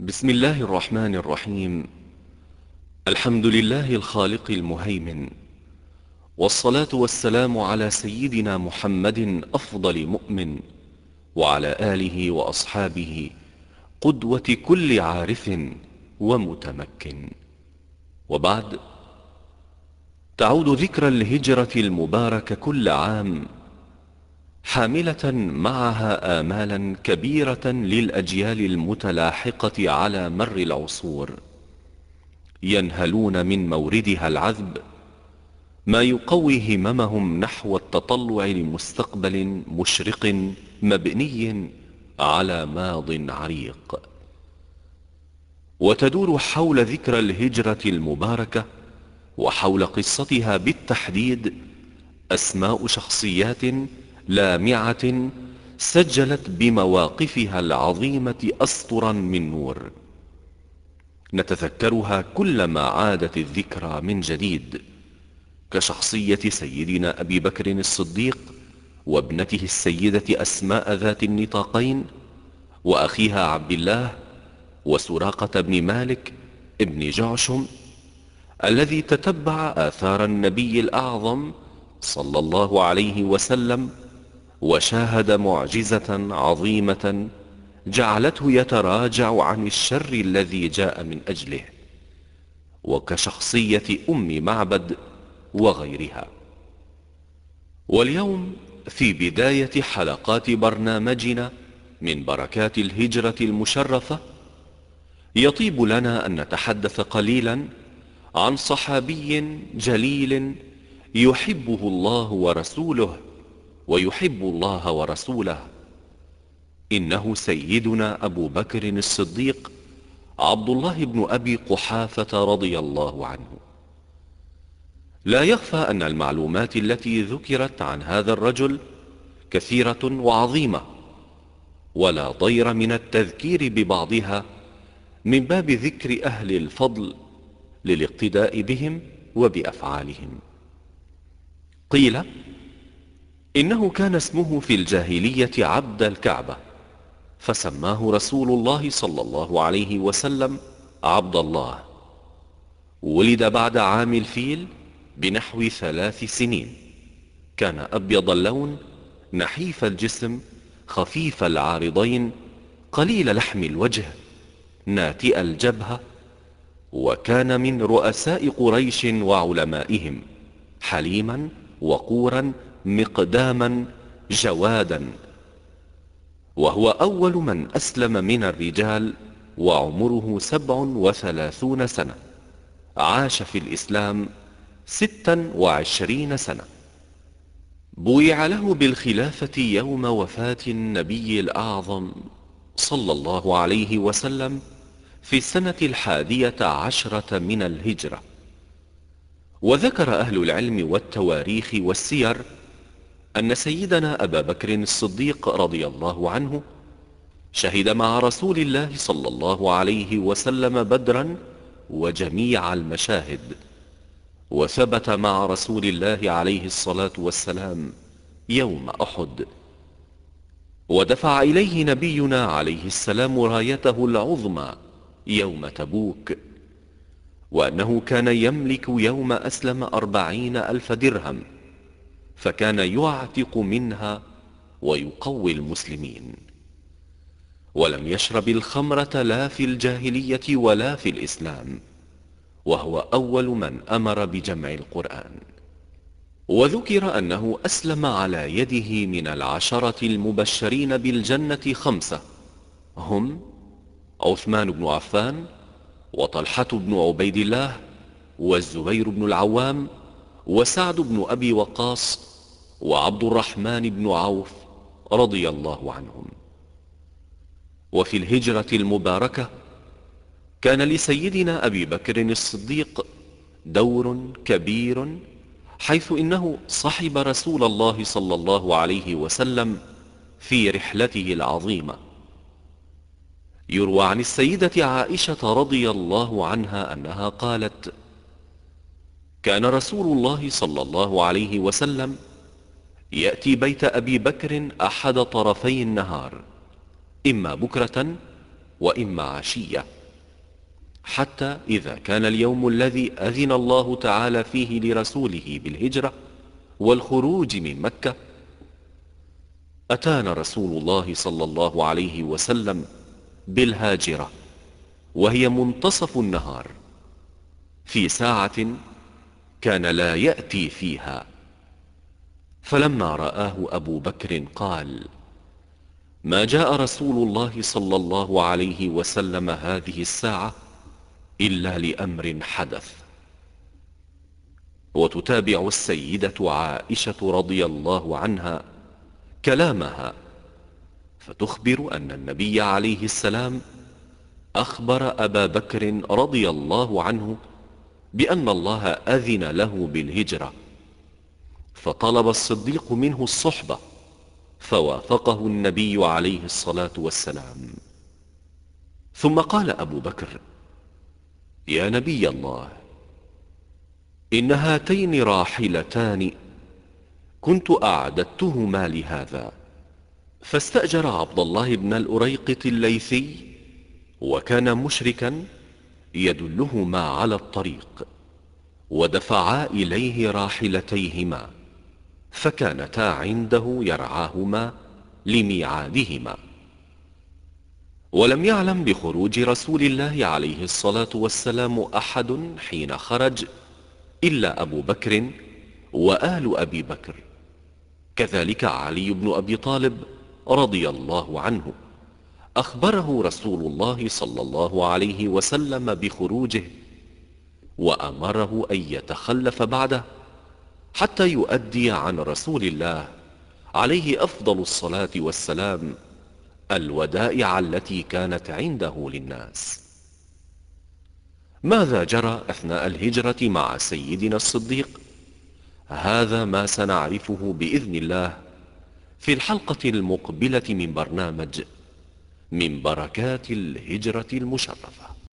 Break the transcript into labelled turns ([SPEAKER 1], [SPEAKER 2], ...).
[SPEAKER 1] بسم الله الرحمن الرحيم. الحمد لله الخالق المهيمن. والصلاة والسلام على سيدنا محمد أفضل مؤمن وعلى آله وأصحابه قدوة كل عارف ومتمكن. وبعد تعود ذكرى الهجرة المباركة كل عام حاملة معها آمالا كبيرة للأجيال المتلاحقة على مر العصور. ينهلون من موردها العذب ما يقوي هممهم نحو التطلع لمستقبل مشرق مبني على ماض عريق. وتدور حول ذكرى الهجرة المباركة وحول قصتها بالتحديد أسماء شخصيات لامعة سجلت بمواقفها العظيمة أسطرا من نور. نتذكرها كلما عادت الذكرى من جديد كشخصية سيدنا أبي بكر الصديق وابنته السيدة أسماء ذات النطاقين وأخيها عبد الله وسراقة بن مالك ابن جعشم الذي تتبع آثار النبي الأعظم صلى الله عليه وسلم وشاهد معجزة عظيمة جعلته يتراجع عن الشر الذي جاء من أجله وكشخصية أم معبد وغيرها. واليوم في بداية حلقات برنامجنا من بركات الهجرة المشرفة يطيب لنا أن نتحدث قليلا عن صحابي جليل يحبه الله ورسوله ويحب الله ورسوله. إنه سيدنا أبو بكر الصديق عبد الله بن أبي قحافة رضي الله عنه. لا يخفى أن المعلومات التي ذكرت عن هذا الرجل كثيرة وعظيمة ولا ضير من التذكير ببعضها من باب ذكر أهل الفضل للاقتداء بهم وبأفعالهم. قيل إنه كان اسمه في الجاهلية عبد الكعبة فسماه رسول الله صلى الله عليه وسلم عبد الله. ولد بعد عام الفيل بنحو ثلاث سنين. كان أبيض اللون نحيف الجسم خفيف العارضين قليل لحم الوجه ناتئ الجبهة وكان من رؤساء قريش وعلمائهم حليما وقورا مقداما جوادا. وهو أول من أسلم من الرجال وعمره سبع وثلاثون سنة. عاش في الإسلام ستا وعشرين سنة. بويع له بالخلافة يوم وفاة النبي الأعظم صلى الله عليه وسلم في السنة الحادية عشرة من الهجرة. وذكر أهل العلم والتواريخ والسير أن سيدنا أبا بكر الصديق رضي الله عنه شهد مع رسول الله صلى الله عليه وسلم بدرا وجميع المشاهد وثبت مع رسول الله عليه الصلاة والسلام يوم أحد. ودفع إليه نبينا عليه السلام رايته العظمى يوم تبوك وأنه كان يملك يوم أسلم أربعين ألف درهم. فكان يعتق منها ويقوي المسلمين. ولم يشرب الخمرة لا في الجاهلية ولا في الإسلام وهو أول من أمر بجمع القرآن. وذكر أنه أسلم على يده من العشرة المبشرين بالجنة خمسة. هم عثمان بن عفان وطلحة بن عبيد الله والزبير بن العوام وسعد بن أبي وقاص وعبد الرحمن بن عوف رضي الله عنهم. وفي الهجرة المباركة كان لسيدنا أبي بكر الصديق دور كبير حيث إنه صحب رسول الله صلى الله عليه وسلم في رحلته العظيمة. يروى عن السيدة عائشة رضي الله عنها أنها قالت كان رسول الله صلى الله عليه وسلم يأتي بيت أبي بكر أحد طرفي النهار إما بكرة وإما عشية. حتى إذا كان اليوم الذي أذن الله تعالى فيه لرسوله بالهجرة والخروج من مكة أتانا رسول الله صلى الله عليه وسلم بالهاجرة وهي منتصف النهار في ساعة كان لا يأتي فيها. فلما رآه أبو بكر قال ما جاء رسول الله صلى الله عليه وسلم هذه الساعة إلا لأمر حدث. وتتابع السيدة عائشة رضي الله عنها كلامها فتخبر أن النبي عليه السلام أخبر أبا بكر رضي الله عنه بأن الله أذن له بالهجرة. فطلب الصديق منه الصحبة فوافقه النبي عليه الصلاة والسلام. ثم قال أبو بكر يا نبي الله إن هاتين راحلتان كنت أعددتهما لهذا. فاستأجر عبد الله بن الأريقط الليثي وكان مشركا يدلهما على الطريق ودفعا إليه راحلتيهما فكانتا عنده يرعاهما لميعادهما. ولم يعلم بخروج رسول الله عليه الصلاة والسلام أحد حين خرج إلا أبو بكر وآل أبي بكر كذلك علي بن أبي طالب رضي الله عنه. أخبره رسول الله صلى الله عليه وسلم بخروجه وأمره أن يتخلف بعده حتى يؤدي عن رسول الله عليه أفضل الصلاة والسلام الودائع التي كانت عنده للناس. ماذا جرى أثناء الهجرة مع سيدنا الصديق؟ هذا ما سنعرفه بإذن الله في الحلقة المقبلة من برنامج من بركات الهجرة المشرفة.